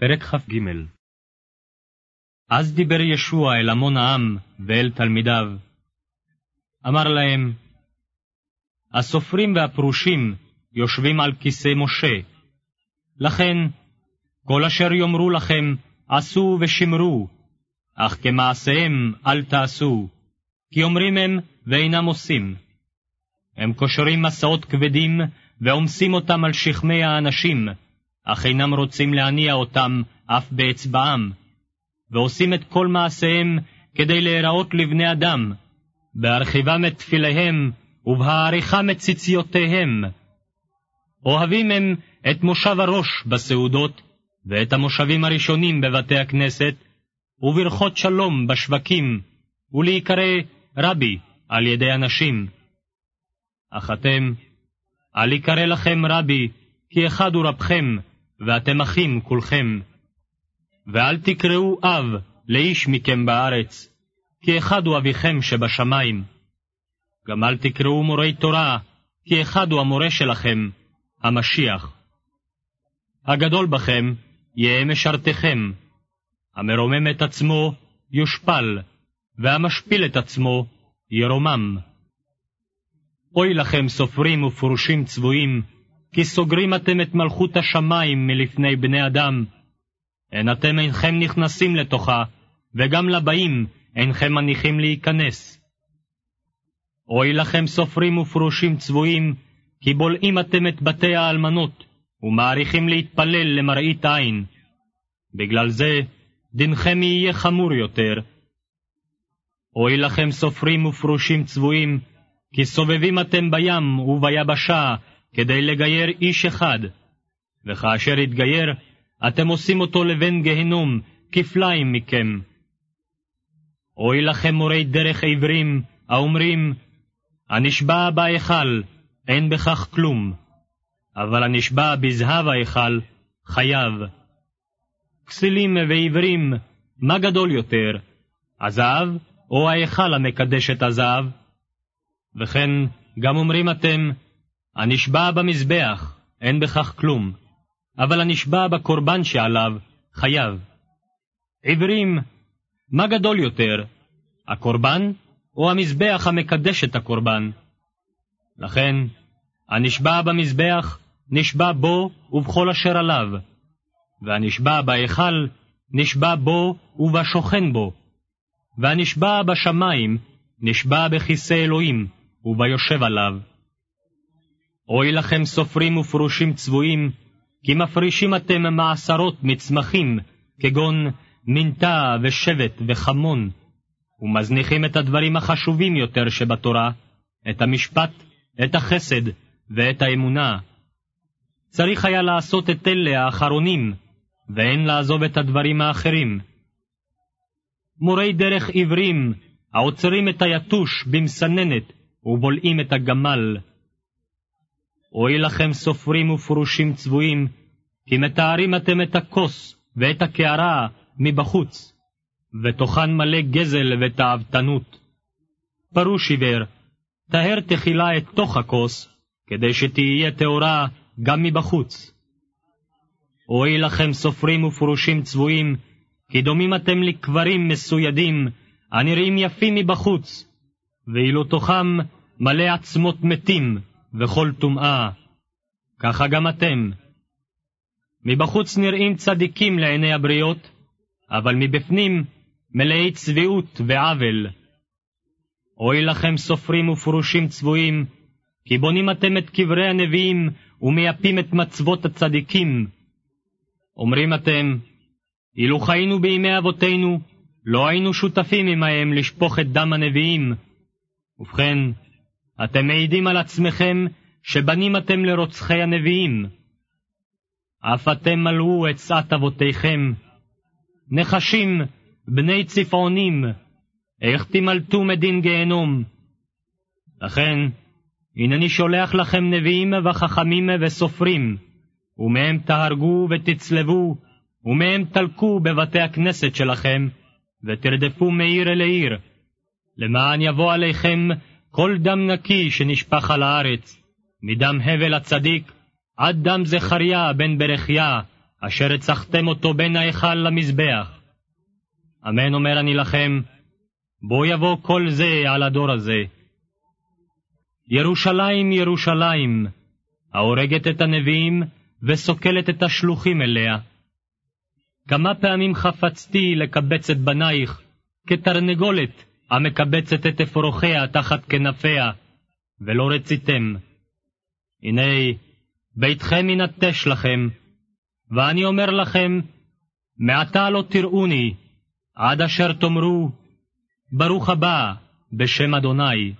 פרק כ"ג אז דיבר ישוע אל המון העם ואל תלמידיו. אמר להם, הסופרים והפרושים יושבים על כיסא משה. לכן, כל אשר יאמרו לכם, עשו ושמרו, אך כמעשיהם אל תעשו, כי אומרים הם ואינם עושים. הם קושרים מסעות כבדים ועומסים אותם על שכמי האנשים, אך אינם רוצים להניע אותם אף באצבעם, ועושים את כל מעשיהם כדי להיראות לבני אדם, בהרחיבם את תפיליהם ובהעריכם את ציציותיהם. אוהבים הם את מושב הראש בסעודות, ואת המושבים הראשונים בבתי הכנסת, וברכות שלום בשווקים, ולהיקרא רבי על ידי אנשים. אך אתם, אל יקרא לכם רבי, כי אחד הוא רבכם, ואתם אחים כולכם. ואל תקראו אב לאיש מכם בארץ, כי אחד הוא אביכם שבשמיים. גם אל תקראו מורי תורה, כי אחד הוא המורה שלכם, המשיח. הגדול בכם יהא משרתכם, המרומם את עצמו יושפל, והמשפיל את עצמו ירומם. אוי לכם סופרים ופרושים צבועים, כי סוגרים אתם את מלכות השמיים מלפני בני אדם. אין אתם אינכם נכנסים לתוכה, וגם לבאים אינכם מניחים להיכנס. אוי לכם סופרים ופרושים צבועים, כי בולעים אתם את בתי האלמנות, ומעריכים להתפלל למראית עין. בגלל זה, דינכם יהיה חמור יותר. אוי לכם סופרים ופרושים צבועים, כי סובבים אתם בים וביבשה, כדי לגייר איש אחד, וכאשר יתגייר, אתם עושים אותו לבן גהנום, כפליים מכם. אוי לכם מורי דרך עיוורים, האומרים, הנשבע בהיכל, אין בכך כלום, אבל הנשבע בזהב ההיכל, חייב. כסילים ועיוורים, מה גדול יותר, הזהב או ההיכל המקדש את הזהב? וכן, גם אומרים אתם, הנשבע במזבח, אין בכך כלום, אבל הנשבע בקורבן שעליו, חייב. עיוורים, מה גדול יותר, הקורבן או המזבח המקדש את הקורבן? לכן, הנשבע במזבח, נשבע בו ובכל אשר עליו, והנשבע בהיכל, נשבע בו ובשוכן בו, והנשבע בשמיים, נשבע בכיסא אלוהים, וביושב עליו. אוי לכם סופרים ופרושים צבועים, כי מפרישים אתם מעשרות מצמחים, כגון מינטה ושבט וחמון, ומזניחים את הדברים החשובים יותר שבתורה, את המשפט, את החסד ואת האמונה. צריך היה לעשות את אלה האחרונים, ואין לעזוב את הדברים האחרים. מורי דרך עיוורים, העוצרים את היתוש במסננת, ובולעים את הגמל. אוי לכם סופרים ופרושים צבועים, כי מתארים אתם את הכוס ואת הקערה מבחוץ, ותוכן מלא גזל ותאוותנות. פרוש עיוור, טהר תחילה את תוך הכוס, כדי שתהיה טהורה גם מבחוץ. אוי לכם סופרים ופרושים צבועים, כי דומים אתם לקברים מסוידים, הנראים יפים מבחוץ, ואילו תוכם מלא עצמות מתים, וכל טומאה, ככה גם אתם. מבחוץ נראים צדיקים לעיני הבריות, אבל מבפנים מלאי צביעות ועוול. אוי לכם סופרים ופרושים צבועים, כי בונים אתם את קברי הנביאים ומייפים את מצוות הצדיקים. אומרים אתם, אילו חיינו בימי אבותינו, לא היינו שותפים עמהם לשפוך את דם הנביאים. ובכן, אתם מעידים על עצמכם שבנים אתם לרוצחי הנביאים. אף אתם מלאו עצת אבותיכם. נחשים, בני צפעונים, איך תמלטו מדין גיהנום? לכן, הנני שולח לכם נביאים וחכמים וסופרים, ומהם תהרגו ותצלבו, ומהם תלקו בבתי הכנסת שלכם, ותרדפו מעיר אל עיר, למען יבוא עליכם כל דם נקי שנשפך על הארץ, מדם הבל הצדיק עד דם זכריה בן ברכיה, אשר הצחתם אותו בין ההיכל למזבח. אמן אומר אני לכם, בוא יבוא כל זה על הדור הזה. ירושלים, ירושלים, ההורגת את הנביאים וסוקלת את השלוחים אליה. כמה פעמים חפצתי לקבץ את בנייך, כתרנגולת המקבצת את אפרוחיה תחת כנפיה, ולא רציתם. הנה, ביתכם ינטש לכם, ואני אומר לכם, מעתה לא תראוני, עד אשר תאמרו, ברוך הבא בשם אדוני.